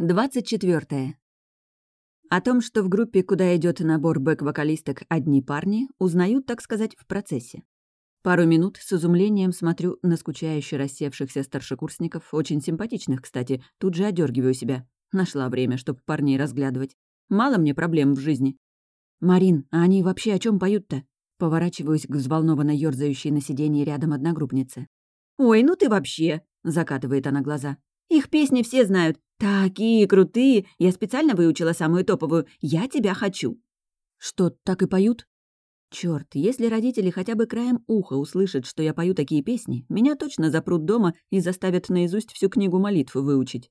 24. О том, что в группе, куда идет набор бэк-вокалисток одни парни, узнают, так сказать, в процессе. Пару минут с изумлением смотрю на скучающе рассевшихся старшекурсников, очень симпатичных, кстати, тут же одергиваю себя. Нашла время, чтобы парней разглядывать. Мало мне проблем в жизни. «Марин, а они вообще о чем поют-то?» Поворачиваюсь к взволнованно ёрзающей на сиденье рядом одногруппнице. «Ой, ну ты вообще!» — закатывает она глаза. «Их песни все знают. «Такие крутые! Я специально выучила самую топовую. Я тебя хочу!» «Что, так и поют?» Черт, если родители хотя бы краем уха услышат, что я пою такие песни, меня точно запрут дома и заставят наизусть всю книгу молитв выучить.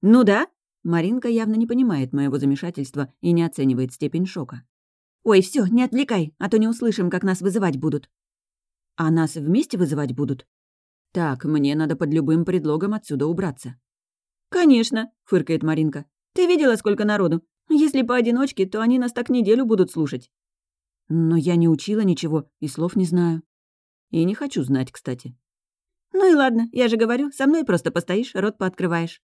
«Ну да?» Маринка явно не понимает моего замешательства и не оценивает степень шока. «Ой, все, не отвлекай, а то не услышим, как нас вызывать будут». «А нас вместе вызывать будут?» «Так, мне надо под любым предлогом отсюда убраться». «Конечно», — фыркает Маринка. «Ты видела, сколько народу? Если поодиночке, то они нас так неделю будут слушать». «Но я не учила ничего и слов не знаю. И не хочу знать, кстати». «Ну и ладно, я же говорю, со мной просто постоишь, рот пооткрываешь».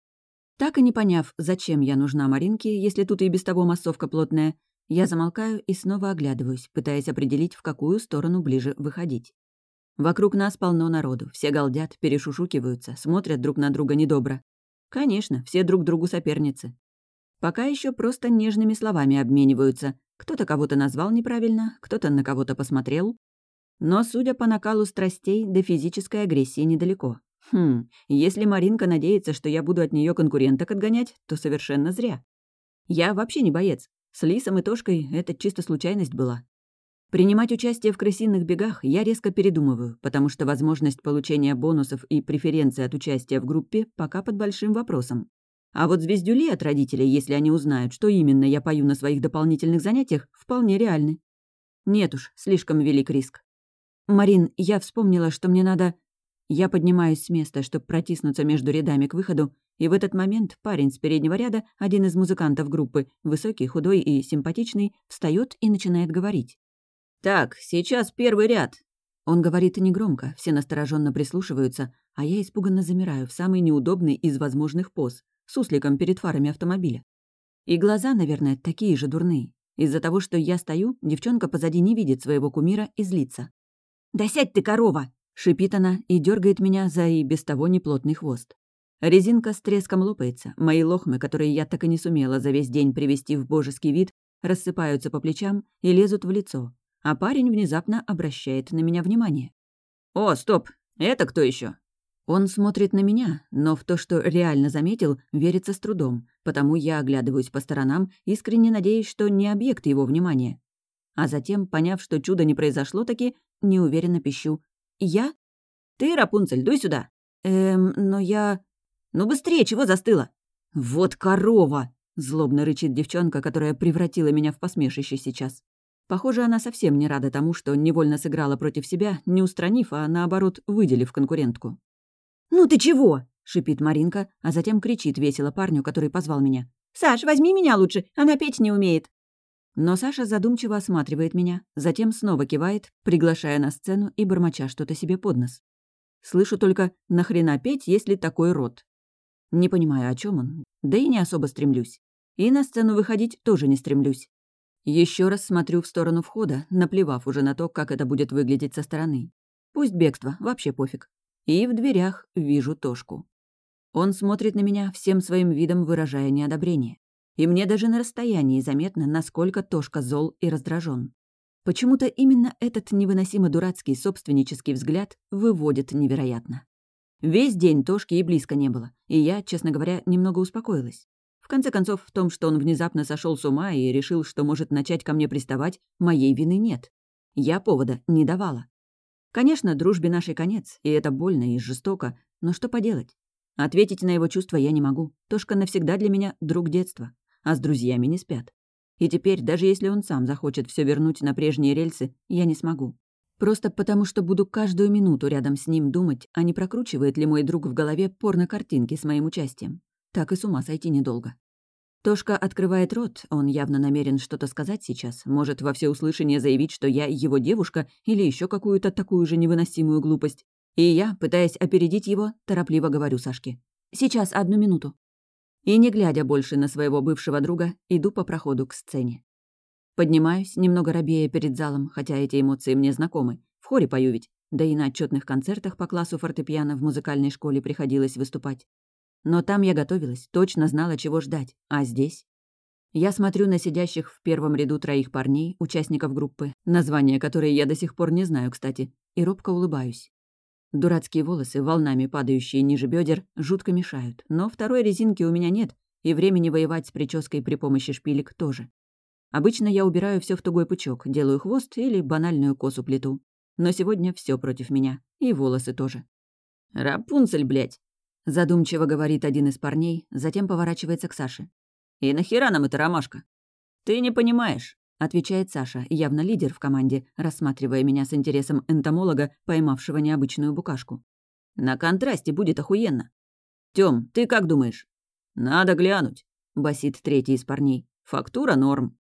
Так и не поняв, зачем я нужна Маринке, если тут и без того массовка плотная, я замолкаю и снова оглядываюсь, пытаясь определить, в какую сторону ближе выходить. Вокруг нас полно народу, все галдят, перешушукиваются, смотрят друг на друга недобро. Конечно, все друг другу соперницы. Пока еще просто нежными словами обмениваются. Кто-то кого-то назвал неправильно, кто-то на кого-то посмотрел. Но, судя по накалу страстей, до физической агрессии недалеко. Хм, если Маринка надеется, что я буду от нее конкуренток отгонять, то совершенно зря. Я вообще не боец. С Лисом и Тошкой это чисто случайность была. Принимать участие в крысиных бегах я резко передумываю, потому что возможность получения бонусов и преференций от участия в группе пока под большим вопросом. А вот звездюли от родителей, если они узнают, что именно я пою на своих дополнительных занятиях, вполне реальны. Нет уж, слишком велик риск. «Марин, я вспомнила, что мне надо...» Я поднимаюсь с места, чтобы протиснуться между рядами к выходу, и в этот момент парень с переднего ряда, один из музыкантов группы, высокий, худой и симпатичный, встает и начинает говорить. «Так, сейчас первый ряд». Он говорит негромко, все настороженно прислушиваются, а я испуганно замираю в самый неудобный из возможных поз, с усликом перед фарами автомобиля. И глаза, наверное, такие же дурные. Из-за того, что я стою, девчонка позади не видит своего кумира и злится. «Да сядь ты, корова!» — шипит она и дергает меня за и без того неплотный хвост. Резинка с треском лопается, мои лохмы, которые я так и не сумела за весь день привести в божеский вид, рассыпаются по плечам и лезут в лицо, а парень внезапно обращает на меня внимание. «О, стоп! Это кто еще? Он смотрит на меня, но в то, что реально заметил, верится с трудом, потому я оглядываюсь по сторонам, искренне надеясь, что не объект его внимания. А затем, поняв, что чудо не произошло таки, неуверенно пищу. «Я?» «Ты, Рапунцель, дуй сюда!» «Эм, но я...» «Ну быстрее, чего застыла?» «Вот корова!» — злобно рычит девчонка, которая превратила меня в посмешище сейчас. Похоже, она совсем не рада тому, что невольно сыграла против себя, не устранив, а наоборот, выделив конкурентку. «Ну ты чего?» — шипит Маринка, а затем кричит весело парню, который позвал меня. «Саш, возьми меня лучше, она петь не умеет». Но Саша задумчиво осматривает меня, затем снова кивает, приглашая на сцену и бормоча что-то себе под нос. Слышу только «нахрена петь, если такой рот?» Не понимаю, о чем он, да и не особо стремлюсь. И на сцену выходить тоже не стремлюсь. Еще раз смотрю в сторону входа, наплевав уже на то, как это будет выглядеть со стороны. Пусть бегство, вообще пофиг. И в дверях вижу Тошку. Он смотрит на меня, всем своим видом выражая неодобрение. И мне даже на расстоянии заметно, насколько Тошка зол и раздражен. Почему-то именно этот невыносимо дурацкий собственнический взгляд выводит невероятно. Весь день Тошки и близко не было, и я, честно говоря, немного успокоилась. В конце концов, в том, что он внезапно сошел с ума и решил, что может начать ко мне приставать, моей вины нет. Я повода не давала. Конечно, дружбе нашей конец, и это больно и жестоко, но что поделать? Ответить на его чувства я не могу. Тошка навсегда для меня друг детства, а с друзьями не спят. И теперь, даже если он сам захочет все вернуть на прежние рельсы, я не смогу. Просто потому, что буду каждую минуту рядом с ним думать, а не прокручивает ли мой друг в голове порно-картинки с моим участием. Так и с ума сойти недолго. Тошка открывает рот, он явно намерен что-то сказать сейчас, может во всеуслышание заявить, что я его девушка или еще какую-то такую же невыносимую глупость. И я, пытаясь опередить его, торопливо говорю Сашке. «Сейчас, одну минуту». И, не глядя больше на своего бывшего друга, иду по проходу к сцене. Поднимаюсь, немного робея перед залом, хотя эти эмоции мне знакомы. В хоре пою ведь. Да и на отчетных концертах по классу фортепиано в музыкальной школе приходилось выступать. Но там я готовилась, точно знала, чего ждать. А здесь? Я смотрю на сидящих в первом ряду троих парней, участников группы, названия которой я до сих пор не знаю, кстати, и робко улыбаюсь. Дурацкие волосы, волнами падающие ниже бедер, жутко мешают, но второй резинки у меня нет, и времени воевать с прической при помощи шпилек тоже. Обычно я убираю все в тугой пучок, делаю хвост или банальную косу плиту. Но сегодня все против меня, и волосы тоже. «Рапунцель, блядь!» Задумчиво говорит один из парней, затем поворачивается к Саше. «И нахера нам эта ромашка?» «Ты не понимаешь», — отвечает Саша, явно лидер в команде, рассматривая меня с интересом энтомолога, поймавшего необычную букашку. «На контрасте будет охуенно». «Тём, ты как думаешь?» «Надо глянуть», — басит третий из парней. «Фактура норм».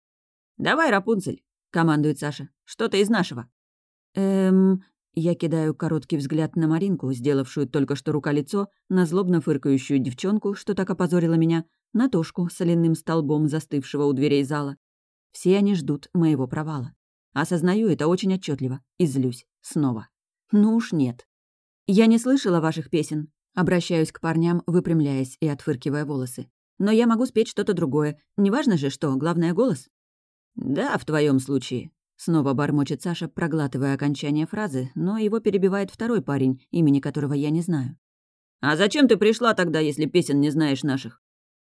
«Давай, Рапунцель», — командует Саша. «Что-то из нашего». «Эм...» Я кидаю короткий взгляд на Маринку, сделавшую только что рука-лицо, на злобно фыркающую девчонку, что так опозорила меня, на Тошку соляным столбом, застывшего у дверей зала. Все они ждут моего провала. Осознаю это очень отчетливо и злюсь. Снова. Ну уж нет. Я не слышала ваших песен. Обращаюсь к парням, выпрямляясь и отфыркивая волосы. Но я могу спеть что-то другое. Неважно же, что, главное — голос. «Да, в твоем случае», Снова бормочет Саша, проглатывая окончание фразы, но его перебивает второй парень, имени которого я не знаю. «А зачем ты пришла тогда, если песен не знаешь наших?»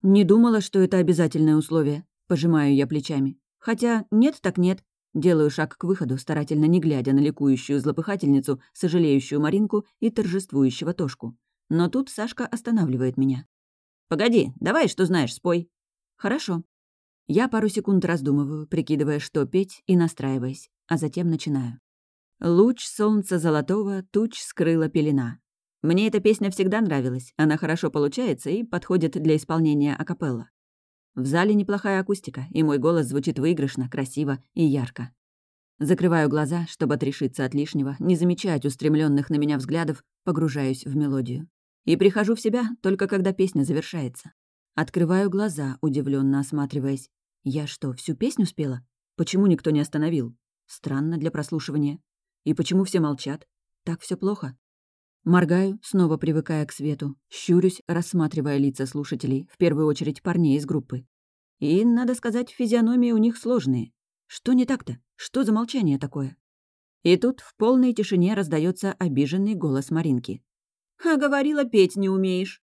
«Не думала, что это обязательное условие», — пожимаю я плечами. «Хотя нет так нет». Делаю шаг к выходу, старательно не глядя на ликующую злопыхательницу, сожалеющую Маринку и торжествующего Тошку. Но тут Сашка останавливает меня. «Погоди, давай, что знаешь, спой». «Хорошо», я пару секунд раздумываю, прикидывая, что петь, и настраиваясь, а затем начинаю. «Луч солнца золотого туч скрыла пелена». Мне эта песня всегда нравилась, она хорошо получается и подходит для исполнения акапелла. В зале неплохая акустика, и мой голос звучит выигрышно, красиво и ярко. Закрываю глаза, чтобы отрешиться от лишнего, не замечать устремленных на меня взглядов, погружаюсь в мелодию. И прихожу в себя только когда песня завершается. Открываю глаза, удивленно осматриваясь. Я что, всю песню спела? Почему никто не остановил? Странно для прослушивания. И почему все молчат? Так все плохо. Моргаю, снова привыкая к свету, щурюсь, рассматривая лица слушателей, в первую очередь парней из группы. И, надо сказать, физиономии у них сложные. Что не так-то? Что за молчание такое? И тут в полной тишине раздается обиженный голос Маринки. «А говорила, петь не умеешь».